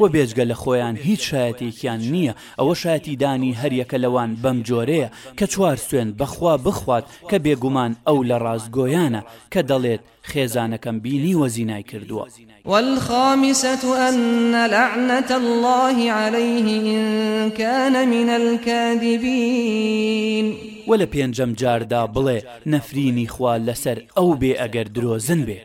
وە بێجگە لە خۆیان هیچ شایەتێکیان نییە، ئەوە شایەتی دانی هەر یەکە لەوان بەم جۆرەیە، کە چوار سوێن بە خوا بخوات کە بێگومان ئەو لە ڕاستگۆیانە، کە دەڵێت، خێزانەکەم بینیوە زینای کردووە. والخامسە ان لعنة اللە علیه ان کان من الکاذبین. وە لە پێنجەم جاردا بڵێ، نەفرینی خوا لەسەر ئەو بێ ئەگەر درۆزن بێ.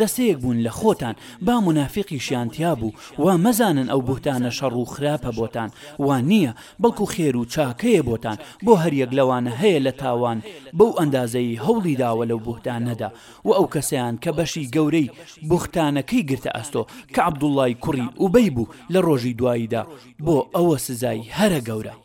دەستەیەک بوون لە خۆتان با مونافیقیشیان تیا بوو وا مەزانن ئەو بوهتانە شەڕ و خراپە بۆتان وا نییە بەڵکو خێر و چاکەیە بۆتان بۆ هەریەک لەوانە هەیە لە تاوان بەو ئەندازەی هەوڵی داوە لەو بوهتانەدا و ئەو کەسەیان کە بەشی گەورەی بوختانەکەی گرتە ئەستۆ کە عبداللە ی کوڕی ئوبەی بوو لە ڕۆژی دواییدا بۆ ئەوە سزای هەرە گەورە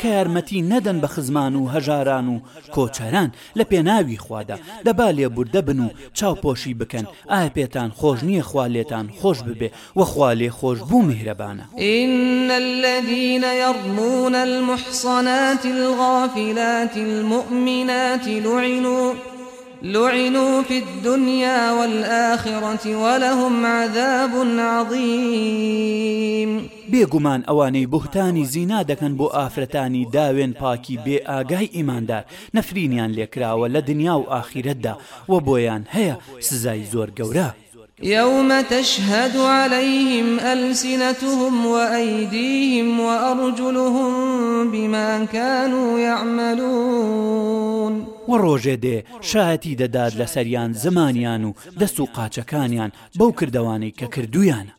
کە یارمەتی نەدەن بە خزمان و هەژاران و کۆچەران لە پێناوی خوادا، دەبا لێبوردە بن و چاوپۆشی بکەن، ئایا پێتان خۆش نییە خوا لێتان خۆش ببێ و خوا لێ خۆش بوو میهرەبانە. ان الذین یرمون المحصنات الغافلات المومنات لعنوا فی الدنیا والآخرة ولهم عذاب عظیم. بێ گومان ئەوانەی بوهتانی زینا دەکەن بۆ ئافرەتانی داوێن پاکی بێ ئاگای ئیماندار نەفرینیان لێ کراوە لە دنیا و ئاخیرەتدا وە بۆیان هەیە سزای زۆر گەورە. یوم تشهد علیهم السنتهم وایدیهم وارجلهم بما کانو یعملون. وە ڕۆژێ دێ شایەتی دەدات لەسەریان زمانیان و دەست و قاچەکانیان بەو کردەوانەی کە کردویانە.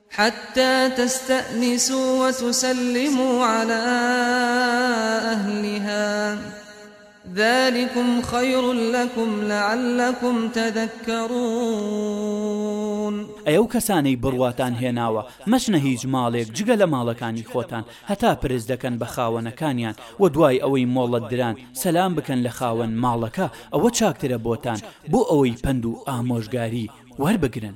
حتی تستأنسوا وتسلموا علی اهلها ذلکم خیر لکم لعلکم تذکرون. ئەی ئەو کەسانەی بڕواتان هێناوە مەچنە هیچ ماڵێک جگە لە ماڵەکانی خۆتان هەتا پرس دەکەن بە خاوەنەکانیان وە دوای ئەوەی مۆڵەت دران سەلام بکەن لە خاوەن ماڵەکە ئەوە چاکترە بۆتان بۆ ئەوەی پەند و ئامۆژگاری وەربگرن.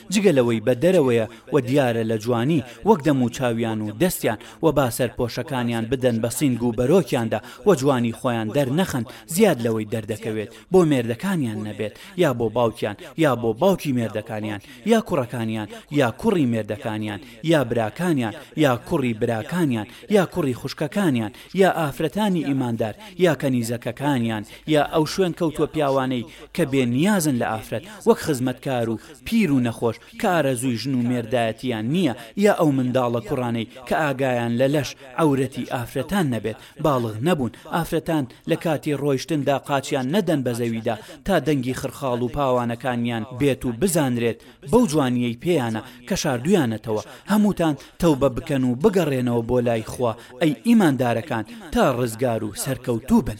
جگە لەوەی بە دەرەوەیە و دیارە لە جوانی، وەک دەم و چاویان و دەستیان، و با سەرپۆشەکانیان بدەن بە سینگ و بەرۆکیاندا و جوانی خۆیان دەرنەخەن زیاد لەوەی دەردەکەوێت بۆ مێردەکانیان نەبێت یا بۆ باوکیان یا بۆ باوکی مێردەکانیان یا کوڕەکانیان یا کوڕی مێردەکانیان یا براکانیان یا کوڕی براکانیان یا کوڕی خوشکەکانیان یا ئافرەتانی ئیماندار یا کەنیزەکەکانیان یا ئەو شوێنکەوتووە پیاوانەی کە بێنیازن لە ئافرەت وەک خزمەتکار و پیر و نەخۆش کە ئارەزووی ژن و مێردایەتییان نییە یا ئەو منداڵە کوڕانەی کە ئاگایان لە لەش، عەورەتی، ئافرەتان نەبێت، باڵغ نەبوون، ئافرەتان لە کاتی ڕۆیشتندا قاچیان نەدەن بە زەویدا تا دەنگی خڕخاڵ و پاوانەکانیان بێت و بزانرێت بەو جوانییەی پێیانە کە شاردوویانەتەوە، هەمووتان تەوبە بکەن و بگەڕێنەوە بۆ لای خوا ئەی ئیماندارەکان تا ڕزگار و سەرکەوتوو بن.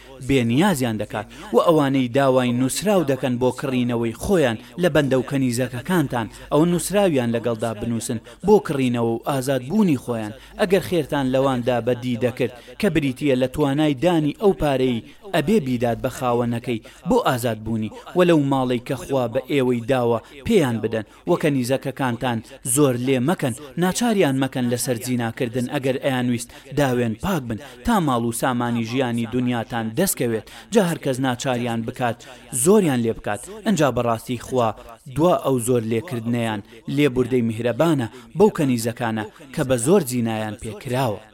بێ نیازیان دەکات وە ئەوانەی داوای نوسراو دەکەن بۆ کڕینەوەی خۆیان لە بەندە و کەنیزەکەکانتان ئەوە نوسراویان لەگەڵدا بنوسن بۆ کڕینەوە و ئازاد بوونی خۆیان ئەگەر خێرتان لەواندا بە دی دەکرد کە بریتیە لە توانای دانی ئەو پارەی ئەبێ بیدات بە خاوەنەکەی بۆ ئازاد بوونی وە لەو ماڵەی کە خوا بە ئێوەی داوە پێیان بدەن وە کەنیزە کە کانتان زۆر لێ مەکەن ناچاریان مەکەن لەسەر زینا کردن ئەگەر ئەیانویست داوێن پاک بن تا ماڵ و سامانی ژیانی دونیاتان دەست کەوێت جا هەرکەس ناچاریان بکات زۆریان لێ بکات ئەنجا بەڕاستی خوا دوا ئەو زۆر لێ کردنەیان لێ بوردەی میهرەبانە بەو کەنیزەکانە کە بەزۆر زینایان پێ کراوە.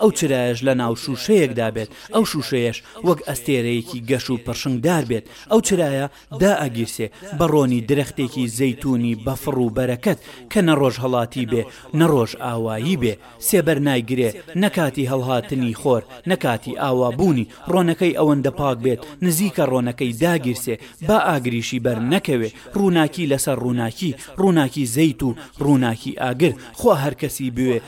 ئەو چرایەش لە ناو شووشەیەکدا بێت، ئەو شووشەیەش وەک ئەستێرەیەکی گەش و پڕشنگدار بێت، ئەو چرایە دائەگیرسێ بە ڕۆنی درەختێکی زەیتوونی بە فڕ و بەرەکەت کە نە ڕۆژهەڵاتی بێ، نە ڕۆژئاوایی بێ، سێبەر نایگرێ، نە کاتی هەڵهاتنی خۆر، نە کاتی ئاوابوونی، ڕۆنەکەی ئەوەندە پاک بێت، نزیکە ڕۆنەکەی داگیرسێ، با ئاگریشی بەر نەکەوێ، ڕووناکی لەسەر ڕووناکی، ڕووناکی زەیت و ڕووناکی ئاگر، خوا هەر کەسی بوێ،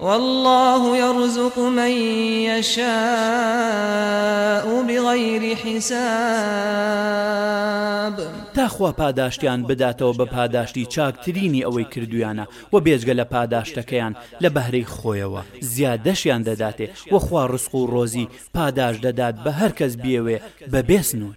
واللە یرزق من یشاء بغیر حساب. تا خوا پاداشتیان بداتەوە بە پاداشتی چاکترینی ئەوەی کردویانە وە بێجگە لە پاداشتەکەیان لە بەهرەی خۆیەوە زیادەشیان دەداتێ وە خوا ڕزق و ڕۆزی پاداشت دەدات بە هەرکەس بیەوێ بەبێ سنور.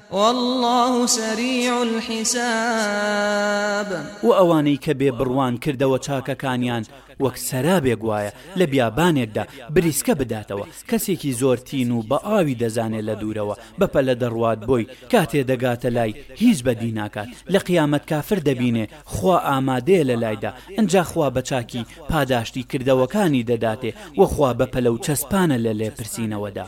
واللە سریع الحساب. وە ئەوانەی کە بێ بڕوان کردەوە چاکەکانیان وەک سەرابێک وایە لە بیابانێکدا بریسکە بداتەوە کەسێکی زۆر تین و بە ئاوی دەزانێت لە دوورەوە بە پەلە دەڕوات بۆی کاتێ دەگاتە لای هیچ بەدی ناکات لە قیامەت کافر دەبینێ خوا ئامادەیە لە لایدا ئنجا خوا بە چاکی پاداشتی کردەوەکانی دەداتێ وە خوا بە پەلە و چەسپانە لە لێپرسینەوەدا.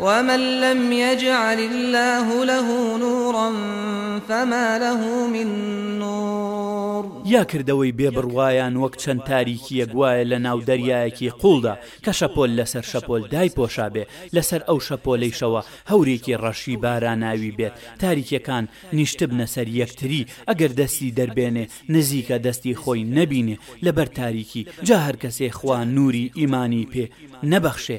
ومن لم یجعل اللە له نورا فما له من نور. یا کردەوەی بێ بڕوایان وەک چەند تاریکییەک وایە لە ناو دەریایەکی قووڵدا کە شەپۆل لەسەر شەپۆل دایپۆشابێ لەسەر ئەو شەپۆلەیشەوە هەورێکی ڕەشی باراناوی بێت تاریکیەکان نیشتبنە سەر یەکتری ئەگەر دەستی دەربێنێ نزیکە دەستی خۆی نەبینێ لەبەر تاریکی جا هەرکەسێ خوا نوری ئیمانی پێ نەبەخشێ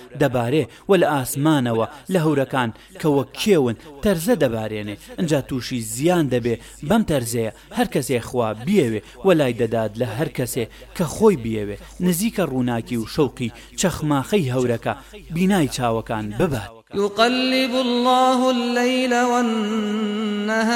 دەبارێ و لە ئاسمانەوە لە هەورەکان کە وەک کێون تەرزە دەبارێنێ ئنجا تووشی زیان دەبێ بەم تەرزەیە هەر کەسێ خوا بیەوێ وەلای دەدات لە هەر کەسێ کە خۆی بیەوێ نزیکە ڕووناکی و شەوقی چەخماخەی هەورەکە بینای چاوەکان ببات. یقلب اللە اللیل والنهار.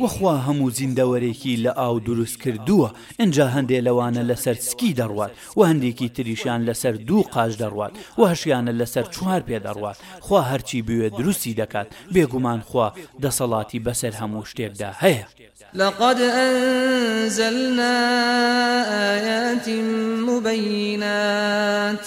وە خوا هەموو زیندەوەرێکی لە ئاو دروست کردووە ئینجا هەندێ لەوانە لەسەر سکی دەڕوات وە هەندێکی تریشیان لەسەر دوو قاچ دەڕوات وە هەشیانە لەسەر چوار پێ دەڕوات خوا هەرچی بوێت دروستی دەکات بێگومان خوا دەسەڵاتی بەسەر هەموو شتێکدا هەیە. لقد انزلنا آیات مبینات.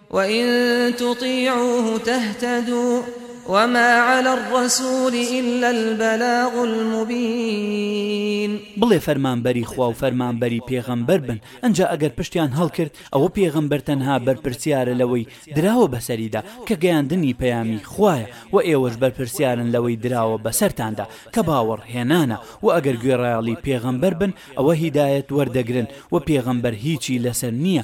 وان تطیعوه تهتدو وما علی الرسول الا البلاغ المبین بڵێ فەرمانبەری خوا و فەرمانبەری پێغەمبەر بن ئەنجا ئەگەر پشتیان هەڵکرد ئەوە پێغەمبەر تەنها بەرپرسیارە لەوەی دراوە بەسەریدا کە گەیاندنی پەیامی خوایە وە ئێوەش بەرپرسیارن لەوەی دراوە بەسەرتاندا کە باوەڕ هێنانە وە ئەگەر گوێڕایەڵی پێغەمبەر بن ئەوە هیدایەت وەردەگرن وە پێغەمبەر هیچی لەسەر نییە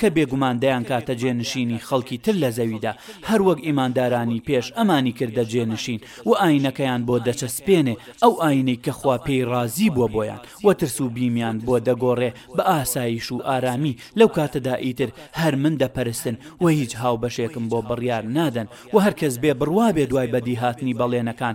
کە بێگومان دەیانکاتە جێنشینی خەڵکی تر لە زەویدا، هەروەک ئیماندارانی پێش ئەمانی کردە جێنشین، وە ئاینەکەیان بۆ دەچەسپێنێ، ئەو ئاینەی کە خوا پێی ڕازی بووە بۆیان، وە ترس و بیمیان بۆ دەگۆڕێ بە ئاسایش و ئارامی، لەو کاتەدا ئیتر هەر من دەپەرستن وە هیچ هاوبەشێکم بۆ بڕیار نادەن، وە هەرکەس بێ بڕوابێ دوای بەدیهاتنی بەڵێنەکان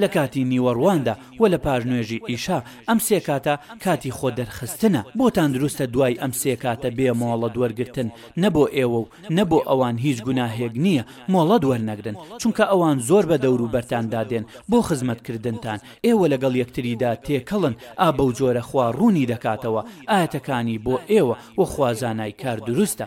لە کاتی نیوەڕواندا و لە پاش نوێژی عیشا، ئەم سێ کاتە کاتی خۆ دەرخستنە، بۆتان دروستە دوای ئەم سێ کاتە بێ مۆڵەت وەرگرتن، نە بۆ ئێوە و نە بۆ ئەوان هیچ گوناهێک نییە مۆڵەت وەرنەگرن، چونکە ئەوان زۆر بە دەورو بەرتاندا دێن بۆ خزمەت کردنتان، ئێوە لەگەڵ یەکتریدا تێکەڵن، ئا بەو جۆرە خوا ڕوونی دەکاتەوە ئایەتەکانی بۆ ئێوە و خوا زانای کار دروستە.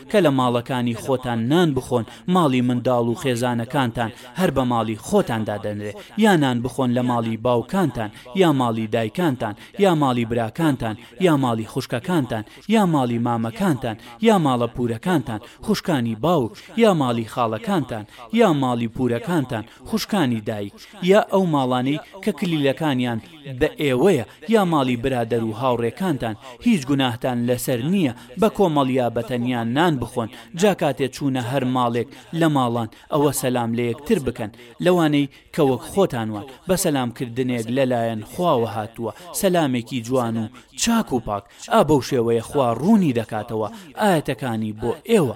کە لە ماڵەکانی خۆتان نان بخۆن ماڵی منداڵ و خێزانەکانتان هەر بە ماڵی خۆتان دادەنرێ یا نان بخۆن لە ماڵی باوکانتان یا ماڵی دایکانتان یا ماڵی براکانتان یا ماڵی خوشکەکانتان یا ماڵی مامەکانتان یا ماڵە پورەکانتان خوشکانی باوک یا ماڵی خاڵەکانتان یا ماڵی پورەکانتان خوشکانی دایک، یا ئەو ماڵانەی کە کلیلەکانیان بە ئێوەیە، یا ماڵی برادەر و هاوڕێکانتان، هیچ گوناهتان لەسەر نییە بە کۆمەڵ یا بە تەنیا نان بخۆن، جا کاتێ چوونە هەر ماڵێک لە ماڵان، ئەوە سەلام لە یەکتر بکەن، لەوانەی کە وەک خۆتان وان، بە سەلام کردنێک لە لایەن خواوە هاتووە، سەلامێکی جوان و چاک و پاک، ئا بەو شێوەیە خوا ڕوونی دەکاتەوە ئایەتەکانی بۆ ئێوە،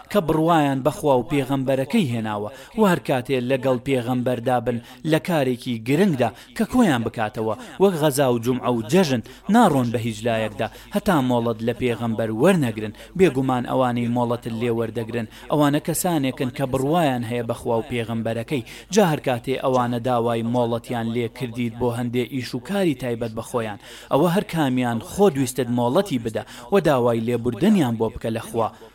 کە بڕوایان بە خوا و پێغەمبەرەکەی هێناوە و هەر کاتێ لە گەڵ پێغەمبەردا بن لە کارێکی گرنگدا کە کۆیان بکاتەوە وەک غەزا و جومعە و جەژن ناڕۆن بە هیچ لایەکدا هەتا مۆڵەت لە پێغەمبەر وەرنەگرن بێگومان ئەوانەی مۆڵەتت لێ وەردەگرن ئەوانە کەسانێکن کە بڕوایان هەیە بە خوا و پێغەمبەرەکەی جا هەر کاتێ ئەوانە داوای مۆڵەتیان لێ کردیت بۆ هەندێ ئیش و کاری تایبەت بە خۆیان ئەوە هەر کامیان خۆت ویستت مۆڵەتی بدە و داوای لێبوردنیان بۆ بکە لە خوا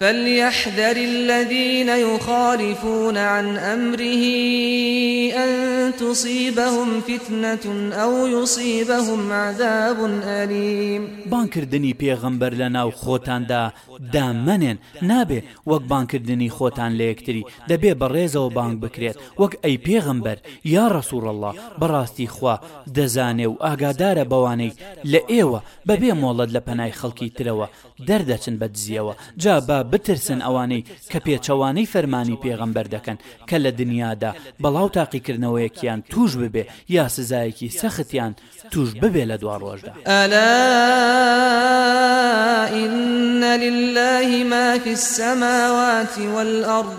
فلیحذر الذین یخالفون عن امره ان تصیبهم فتنة او یصیبهم عذاب الیم بانگکردنی پێغەمبەر لە ناو خۆتاندا دامەنێن نابێ وەک بانگکردنی خۆتان لە یەکتری دەبێ بە ڕێزەوە بانگ بکرێت وەک ئەی پێغەمبەر یا رسول اللە بەڕاستی خوا دەزانێ و ئاگادارە بەوانەی لە ئێوە بەبێ مۆڵەت لە پەنای خەڵکی ترەوە دەردەچن بە دزیەوە جا با بترسن ئەوانەی کە پێچەوانەی فەرمانی پێغەمبەر دەکەن کە لە دنیادا بەڵاو تاقیکردنەوەیەکیان توش ببێ یا سزایەکی سەختیان توش ببێ لە دواڕۆژدا. الا ان للە ما فی السماوات والارض.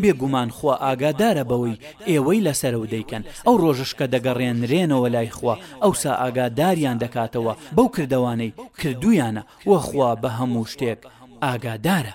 بێ گومان خوا ئاگادارە بەوەی ئێوەی لەسەرە و دەیکەن، ئەو ڕۆژەش کە دەگەڕێنرێنەوە لای خوا ئەوسا ئاگاداریان دەکاتەوە بەو کردەوانەی کردوویانە، وە خوا بە هەموو شتێک ئاگادارە.